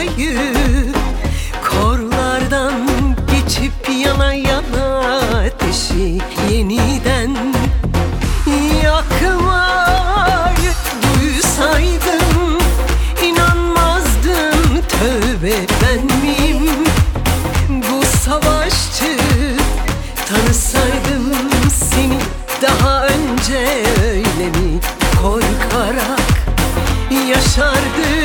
dünyayı Korlardan geçip yana yana ateşi yeniden Yakmayı duysaydım inanmazdım. Tövbe ben Bu savaştı tanısaydım seni daha önce öyle mi? Korkarak yaşardım.